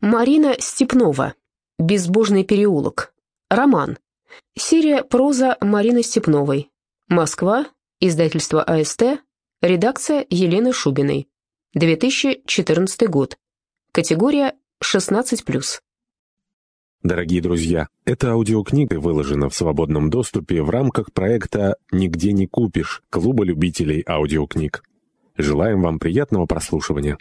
Марина Степнова. Безбожный переулок. Роман. Серия «Проза» Марины Степновой. Москва. Издательство АСТ. Редакция Елены Шубиной. 2014 год. Категория 16+. Дорогие друзья, эта аудиокнига выложена в свободном доступе в рамках проекта «Нигде не купишь» Клуба любителей аудиокниг. Желаем вам приятного прослушивания.